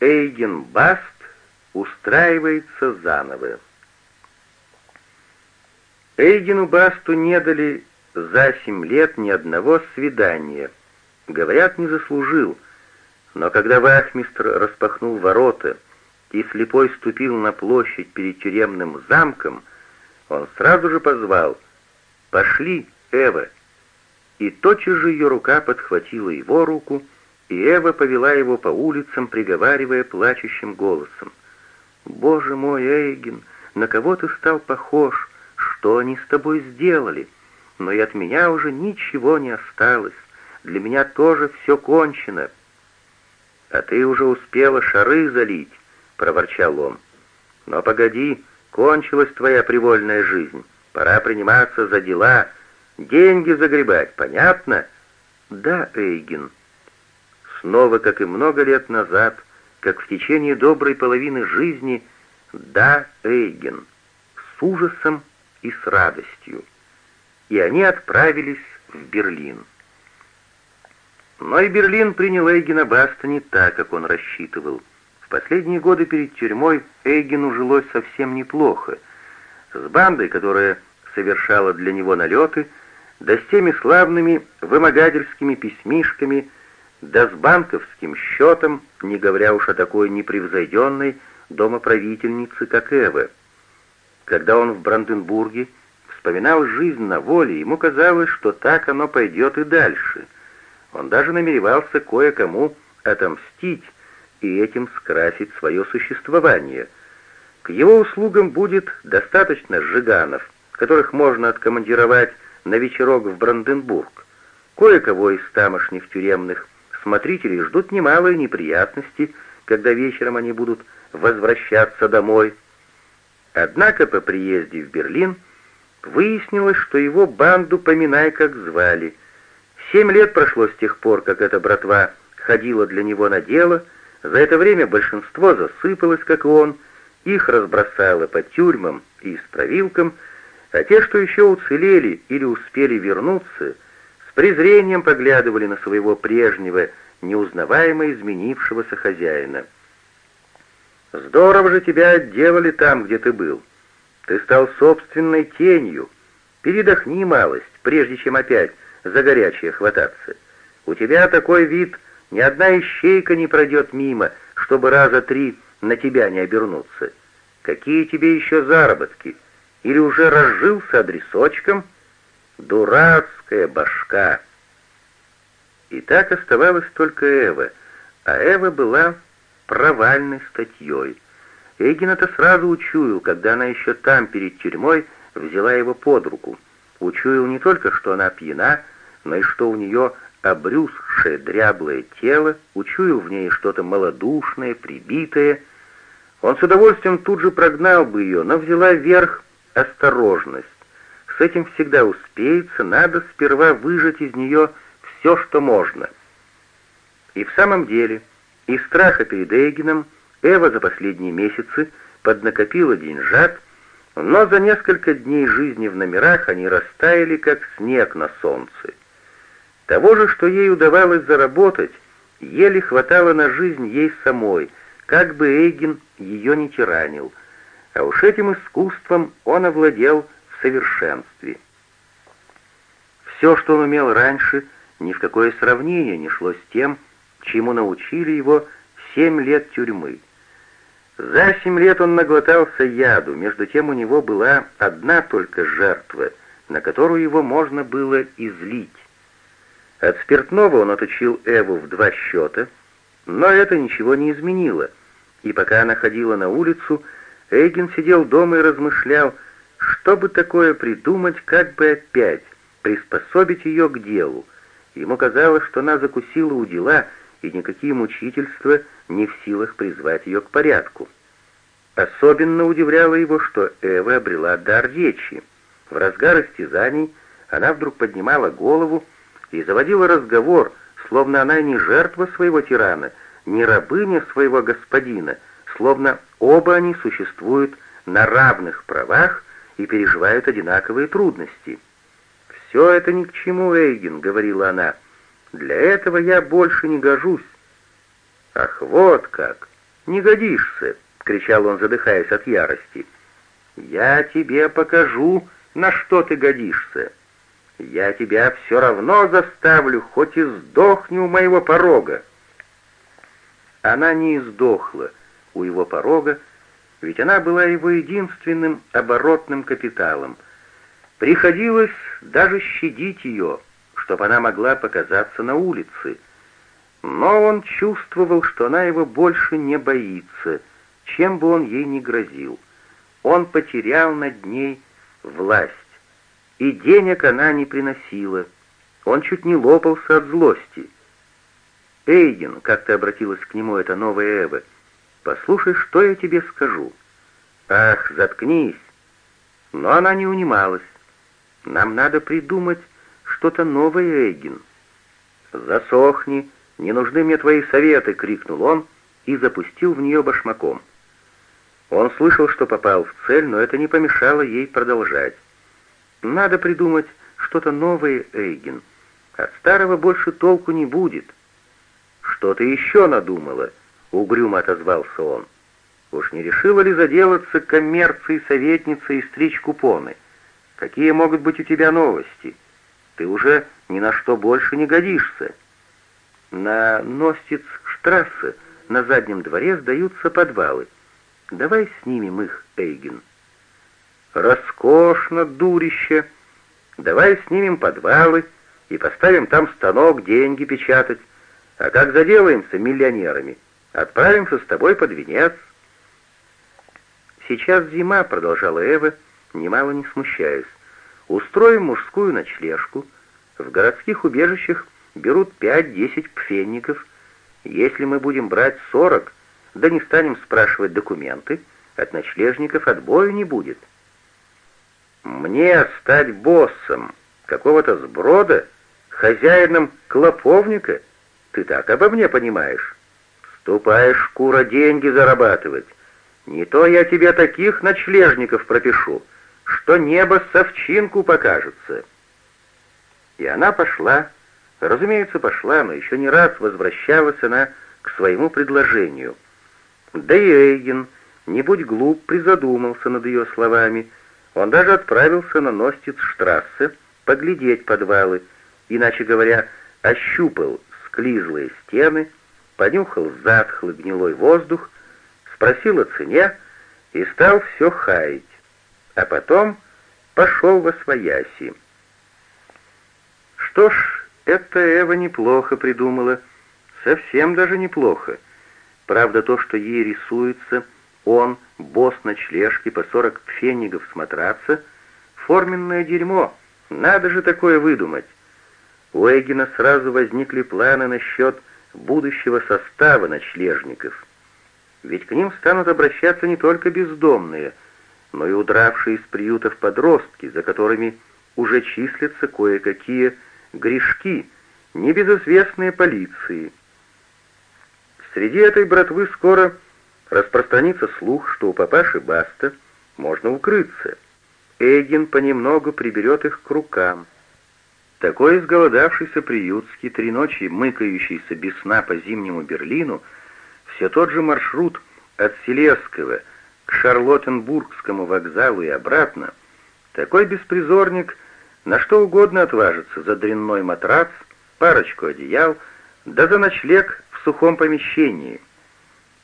Эйген Баст устраивается заново. Эйгену Басту не дали за семь лет ни одного свидания. Говорят, не заслужил. Но когда вахмистр распахнул ворота и слепой ступил на площадь перед тюремным замком, он сразу же позвал «Пошли, Эва!» И тотчас же ее рука подхватила его руку, и Эва повела его по улицам, приговаривая плачущим голосом. «Боже мой, Эйген, на кого ты стал похож? Что они с тобой сделали? Но и от меня уже ничего не осталось. Для меня тоже все кончено». «А ты уже успела шары залить», — проворчал он. «Но погоди, кончилась твоя привольная жизнь. Пора приниматься за дела, деньги загребать, понятно?» «Да, Эйген». Снова, как и много лет назад, как в течение доброй половины жизни, «Да, Эйген», с ужасом и с радостью. И они отправились в Берлин. Но и Берлин принял Эйгена Баста не так, как он рассчитывал. В последние годы перед тюрьмой Эйгену жилось совсем неплохо. С бандой, которая совершала для него налеты, да с теми славными вымогательскими письмишками, да с банковским счетом, не говоря уж о такой непревзойденной домоправительнице, как Эва. Когда он в Бранденбурге вспоминал жизнь на воле, ему казалось, что так оно пойдет и дальше — он даже намеревался кое-кому отомстить и этим скрасить свое существование. К его услугам будет достаточно жиганов, которых можно откомандировать на вечерок в Бранденбург. Кое-кого из тамошних тюремных смотрителей ждут немалые неприятности, когда вечером они будут возвращаться домой. Однако по приезде в Берлин выяснилось, что его банду поминай как звали — Семь лет прошло с тех пор, как эта братва ходила для него на дело, за это время большинство засыпалось, как он, их разбросало по тюрьмам и стравилкам, а те, что еще уцелели или успели вернуться, презрением поглядывали на своего прежнего, неузнаваемо изменившегося хозяина. «Здорово же тебя отделали там, где ты был. Ты стал собственной тенью. Передохни малость, прежде чем опять за горячее хвататься. У тебя такой вид, ни одна ищейка не пройдет мимо, чтобы раза три на тебя не обернуться. Какие тебе еще заработки? Или уже разжился адресочком? Дурацкая башка!» И так оставалась только Эва, а Эва была провальной статьей. Эгин это сразу учуял, когда она еще там, перед тюрьмой, взяла его под руку. Учуял не только, что она пьяна, но и что у нее обрюзгшее дряблое тело, учуял в ней что-то малодушное, прибитое. Он с удовольствием тут же прогнал бы ее, но взяла верх осторожность. С этим всегда успеется, надо сперва выжать из нее все, что можно. И в самом деле, из страха перед Эйгеном Эва за последние месяцы поднакопила деньжат, но за несколько дней жизни в номерах они растаяли, как снег на солнце. Того же, что ей удавалось заработать, еле хватало на жизнь ей самой, как бы Эйген ее не тиранил, а уж этим искусством он овладел совершенстве. Все, что он умел раньше, ни в какое сравнение не шло с тем, чему научили его семь лет тюрьмы. За семь лет он наглотался яду, между тем у него была одна только жертва, на которую его можно было излить. От спиртного он отучил Эву в два счета, но это ничего не изменило, и пока она ходила на улицу, Эйген сидел дома и размышлял, что бы такое придумать, как бы опять приспособить ее к делу. Ему казалось, что она закусила у дела, и никакие мучительства не в силах призвать ее к порядку. Особенно удивляло его, что Эва обрела дар речи. В разгар истязаний она вдруг поднимала голову и заводила разговор, словно она не жертва своего тирана, не рабыня своего господина, словно оба они существуют на равных правах и переживают одинаковые трудности. «Все это ни к чему, Эйген», — говорила она. «Для этого я больше не гожусь». «Ах, вот как! не годишься!» — кричал он, задыхаясь от ярости. «Я тебе покажу, на что ты годишься. Я тебя все равно заставлю, хоть и сдохни у моего порога». Она не издохла у его порога, ведь она была его единственным оборотным капиталом. Приходилось даже щадить ее, чтобы она могла показаться на улице. Но он чувствовал, что она его больше не боится, чем бы он ей ни грозил. Он потерял над ней власть, и денег она не приносила. Он чуть не лопался от злости. «Эйген», — как-то обратилась к нему эта новая Эва, — «послушай, что я тебе скажу». «Ах, заткнись!» Но она не унималась. «Нам надо придумать что-то новое, Эйген». «Засохни, не нужны мне твои советы!» — крикнул он и запустил в нее башмаком. Он слышал, что попал в цель, но это не помешало ей продолжать. «Надо придумать что-то новое, Эйген. От старого больше толку не будет». «Что ты еще надумала?» — угрюмо отозвался он. «Уж не решила ли заделаться коммерцией советницей и стричь купоны? Какие могут быть у тебя новости? Ты уже ни на что больше не годишься». На Ностиц-штрассе на заднем дворе сдаются подвалы. Давай снимем их, Эйген. Роскошно, дурище. Давай снимем подвалы и поставим там станок деньги печатать. А как заделаемся миллионерами, отправимся с тобой под венец. Сейчас зима, продолжала Эва, немало не смущаясь. Устроим мужскую ночлежку. В городских убежищах берут пять-десять пфенников. Если мы будем брать сорок, да не станем спрашивать документы, от ночлежников отбою не будет. Мне стать боссом какого-то сброда, хозяином клоповника? Ты так обо мне понимаешь? Ступай, шкура, деньги зарабатывать. Не то я тебе таких ночлежников пропишу, что небо совчинку покажется. И она пошла, разумеется, пошла, но еще не раз возвращалась она к своему предложению — да и Эйген, не будь глуп, призадумался над ее словами. Он даже отправился на Ностиц-штрассе поглядеть подвалы, иначе говоря, ощупал склизлые стены, понюхал затхлый гнилой воздух, спросил о цене и стал все хаять, а потом пошел во свояси. Что ж, это Эва неплохо придумала, совсем даже неплохо. Правда, то, что ей рисуется, он, босс ночлежки по сорок пфенигов с матраца, форменное дерьмо, надо же такое выдумать. У Эгина сразу возникли планы насчет будущего состава ночлежников. Ведь к ним станут обращаться не только бездомные, но и удравшие из приютов подростки, за которыми уже числятся кое-какие грешки, небезызвестные полиции. Среди этой братвы скоро распространится слух, что у папаши Баста можно укрыться. Эгин понемногу приберет их к рукам. Такой изголодавшийся приютский, три ночи мыкающийся без сна по зимнему Берлину, все тот же маршрут от Селесского к Шарлоттенбургскому вокзалу и обратно, такой беспризорник на что угодно отважится за дрянной матрац, парочку одеял, да за ночлег сухом помещении.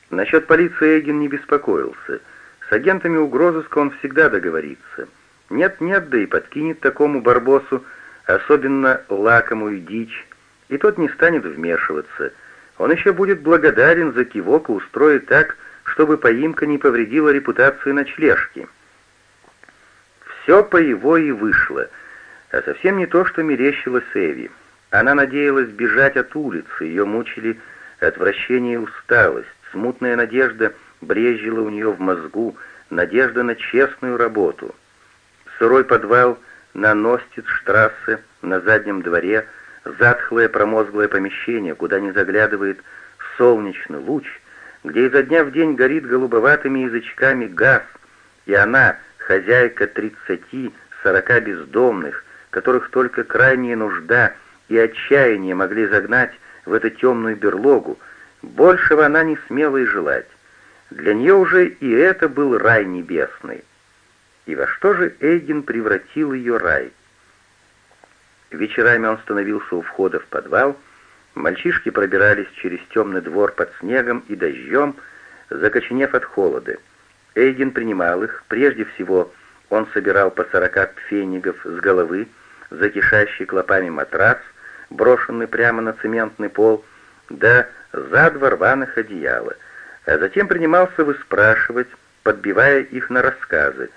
Насчет полиции Эгин не беспокоился. С агентами угрозыска он всегда договорится. Нет-нет, да и подкинет такому барбосу особенно лакомую дичь, и тот не станет вмешиваться. Он еще будет благодарен за кивок и устроит так, чтобы поимка не повредила репутацию ночлежки. Все по его и вышло, а совсем не то, что мерещилось Эви. Она надеялась бежать от улицы, ее мучили Отвращение и усталость, смутная надежда брезжила у нее в мозгу, надежда на честную работу. Сырой подвал на Ностицштрассе, на заднем дворе, затхлое промозглое помещение, куда не заглядывает солнечный луч, где изо дня в день горит голубоватыми язычками газ, и она, хозяйка тридцати-сорока бездомных, которых только крайняя нужда и отчаяние могли загнать в эту темную берлогу, большего она не смела и желать. Для нее уже и это был рай небесный. И во что же Эйген превратил ее рай? Вечерами он становился у входа в подвал, мальчишки пробирались через темный двор под снегом и дождем, закоченев от холода. Эйген принимал их, прежде всего он собирал по сорока пфенигов с головы, закишащий клопами матрас, брошенный прямо на цементный пол, да за два рваных одеяла, а затем принимался выспрашивать, подбивая их на рассказы,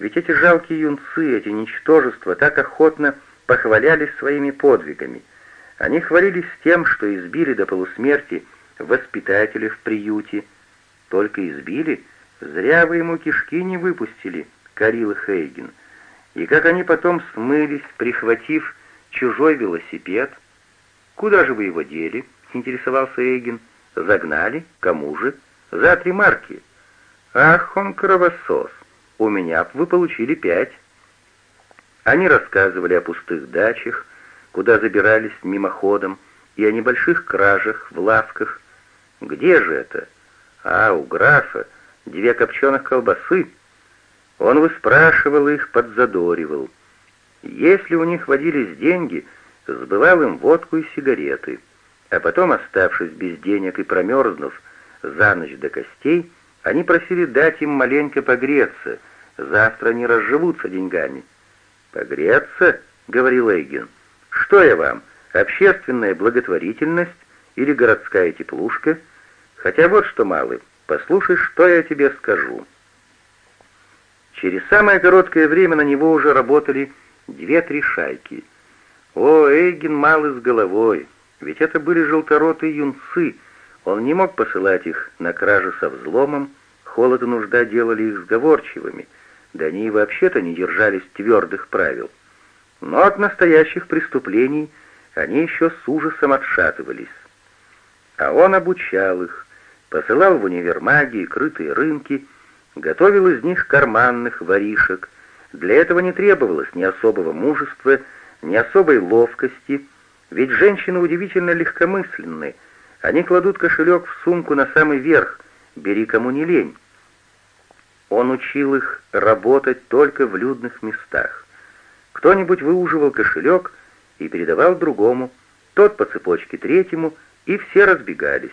ведь эти жалкие юнцы, эти ничтожества так охотно похвалялись своими подвигами. Они хвалились тем, что избили до полусмерти воспитателя в приюте. Только избили, зря вы ему кишки не выпустили, корил Хейген. И как они потом смылись, прихватив чужой велосипед. «Куда же вы его дели?» — интересовался Эйген. «Загнали? Кому же?» «За три марки». «Ах, он кровосос! У меня вы получили пять». Они рассказывали о пустых дачах, куда забирались мимоходом, и о небольших кражах в лавках. Где же это? А, у графа, две копченых колбасы. Он выспрашивал их, подзадоривал. Если у них водились деньги, сбывал им водку и сигареты, а потом, оставшись без денег и промерзнув за ночь до костей, они просили дать им маленько погреться, завтра они разживутся деньгами. «Погреться?» — говорил Эйген. «Что я вам, общественная благотворительность или городская теплушка? Хотя вот что, малый, послушай, что я тебе скажу». Через самое короткое время на него уже работали две-три шайки. О, Эйген малый с головой, ведь это были желторотые юнцы, он не мог посылать их на кражи со взломом, холод и нужда делали их сговорчивыми — да они и вообще-то не держались твердых правил. Но от настоящих преступлений они еще с ужасом отшатывались. А он обучал их, посылал в универмаги крытые рынки, готовил из них карманных воришек. Для этого не требовалось ни особого мужества, ни особой ловкости, ведь женщины удивительно легкомысленны. Они кладут кошелек в сумку на самый верх, бери кому не лень. Он учил их работать только в людных местах. Кто-нибудь выуживал кошелек и передавал другому, тот по цепочке третьему, и все разбегались.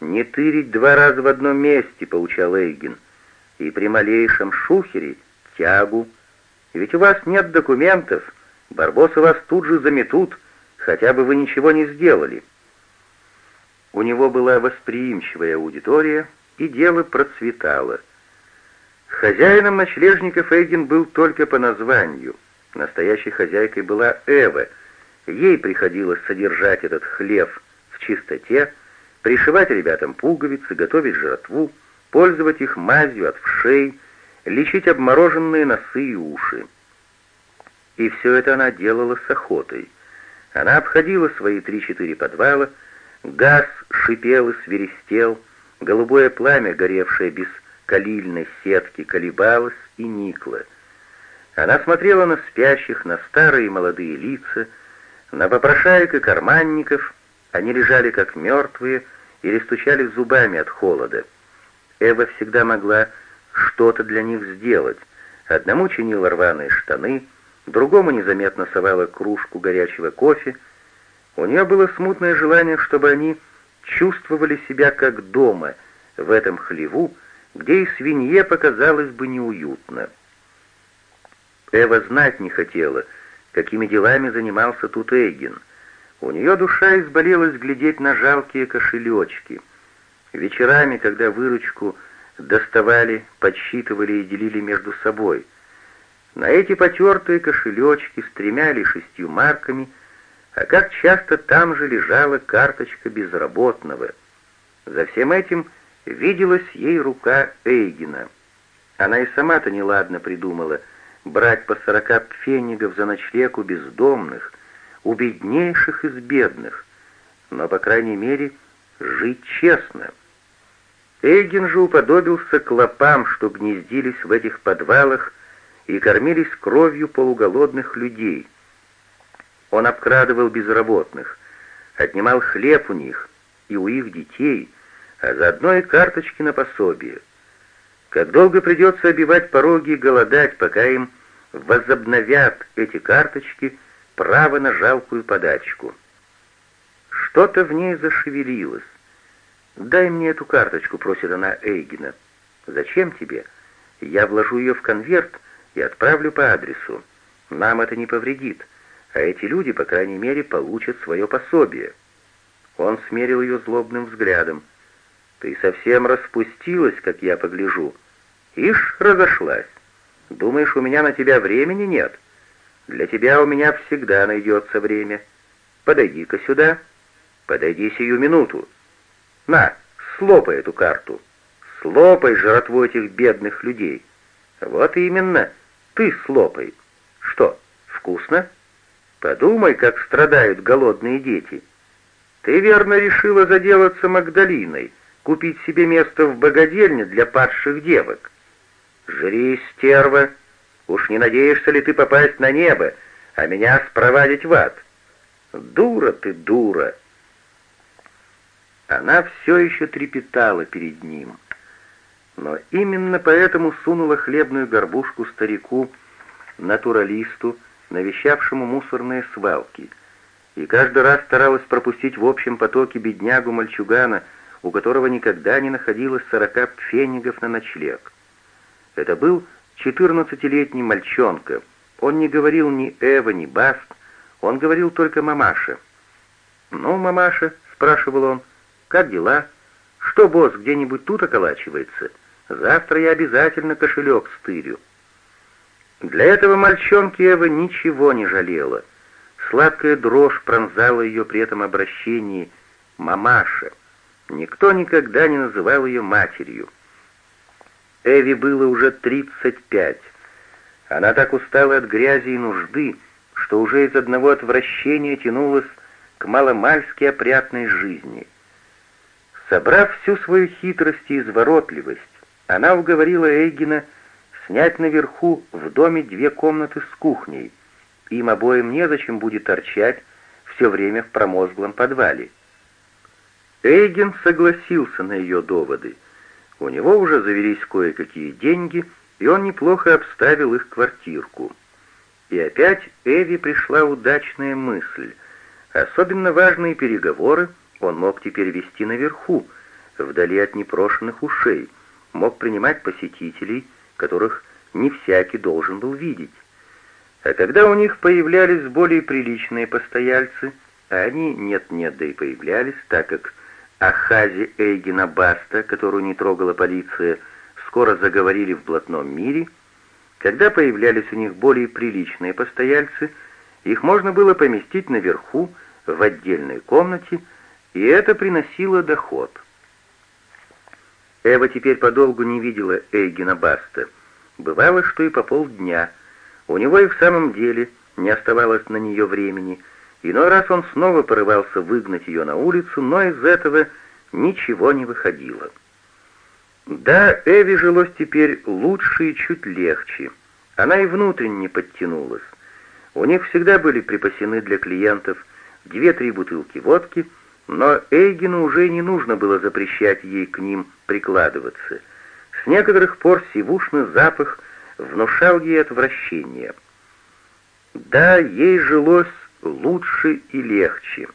«Не тырить два раза в одном месте», — поучал Эйген, — «и при малейшем шухере тягу. Ведь у вас нет документов, барбосы вас тут же заметут, хотя бы вы ничего не сделали». У него была восприимчивая аудитория, и дело процветало — Хозяином ночлежников Эйген был только по названию. Настоящей хозяйкой была Эва. Ей приходилось содержать этот хлев в чистоте, пришивать ребятам пуговицы, готовить жратву, пользовать их мазью от вшей, лечить обмороженные носы и уши. И все это она делала с охотой. Она обходила свои три-четыре подвала, газ шипел и свиристел, голубое пламя, горевшее без калильной сетки колебалась и никла. Она смотрела на спящих, на старые молодые лица, на попрошаек и карманников, они лежали как мертвые или стучали зубами от холода. Эва всегда могла что-то для них сделать. Одному чинила рваные штаны, другому незаметно совала кружку горячего кофе. У нее было смутное желание, чтобы они чувствовали себя как дома в этом хлеву, где и свинье показалось бы неуютно. Эва знать не хотела, какими делами занимался тут Эйген. У нее душа изболелась глядеть на жалкие кошелечки. Вечерами, когда выручку доставали, подсчитывали и делили между собой. На эти потертые кошелечки с тремя или шестью марками, а как часто там же лежала карточка безработного. За всем этим виделась ей рука Эйгена. Она и сама-то неладно придумала брать по сорока пфенигов за ночлег у бездомных, у беднейших из бедных, но, по крайней мере, жить честно. Эйген же уподобился клопам, что гнездились в этих подвалах и кормились кровью полуголодных людей. Он обкрадывал безработных, отнимал хлеб у них и у их детей — а заодно и карточки на пособие. Как долго придется обивать пороги и голодать, пока им возобновят эти карточки право на жалкую подачку. Что-то в ней зашевелилось. «Дай мне эту карточку», — просит она Эйгена. «Зачем тебе? Я вложу ее в конверт и отправлю по адресу. Нам это не повредит, а эти люди, по крайней мере, получат свое пособие». Он смерил ее злобным взглядом. «Ты совсем распустилась, как я погляжу. Ишь, разошлась. Думаешь, у меня на тебя времени нет? Для тебя у меня всегда найдется время. Подойди-ка сюда. Подойди сию минуту. На, слопай эту карту. Слопай жратву этих бедных людей. Вот именно, ты слопай. Что, вкусно? Подумай, как страдают голодные дети. Ты верно решила заделаться Магдалиной, купить себе место в богадельне для падших девок. Жри, стерва, уж не надеешься ли ты попасть на небо, а меня спровадить в ад? Дура ты, дура!» Она все еще трепетала перед ним, но именно поэтому сунула хлебную горбушку старику, натуралисту, навещавшему мусорные свалки, и каждый раз старалась пропустить в общем потоке беднягу-мальчугана, у которого никогда не находилось сорока пфенигов на ночлег. Это был четырнадцатилетний мальчонка. Он не говорил ни Эва, ни Баст, он говорил только мамаше. «Ну, мамаша», — спрашивал он, — «как дела? Что, босс, где-нибудь тут околачивается? Завтра я обязательно кошелек стырю». Для этого мальчонки Эва ничего не жалела. Сладкая дрожь пронзала ее при этом обращении «мамаша». Никто никогда не называл ее матерью. Эви было уже 35. Она так устала от грязи и нужды, что уже из одного отвращения тянулась к маломальски опрятной жизни. Собрав всю свою хитрость и изворотливость, она уговорила Эйгена снять наверху в доме две комнаты с кухней. Им обоим незачем будет торчать все время в промозглом подвале. Эйген согласился на ее доводы — у него уже завелись кое-какие деньги, и он неплохо обставил их квартирку. И опять Эви пришла удачная мысль. Особенно важные переговоры он мог теперь вести наверху, вдали от непрошенных ушей, мог принимать посетителей, которых не всякий должен был видеть. А когда у них появлялись более приличные постояльцы, а они нет-нет, да и появлялись, так как о Хазе Эйгена Баста, которую не трогала полиция, скоро заговорили в блатном мире, когда появлялись у них более приличные постояльцы, их можно было поместить наверху, в отдельной комнате, и это приносило доход. Эва теперь подолгу не видела Эйгена Баста. Бывало, что и по полдня. У него и в самом деле не оставалось на нее времени — Иной раз он снова порывался выгнать ее на улицу, но из этого ничего не выходило. Да, Эви жилось теперь лучше и чуть легче. Она и внутренне подтянулась. У них всегда были припасены для клиентов две-три бутылки водки, но Эйгену уже не нужно было запрещать ей к ним прикладываться. С некоторых пор сивушный запах внушал ей отвращение. Да, ей жилось лучше и легче.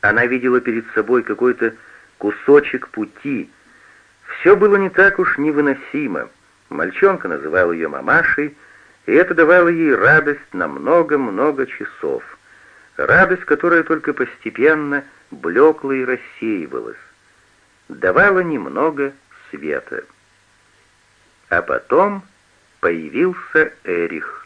Она видела перед собой какой-то кусочек пути. Все было не так уж невыносимо. Мальчонка называл ее мамашей, и это давало ей радость на много-много часов. Радость, которая только постепенно блекла и рассеивалась. Давала немного света. А потом появился Эрих.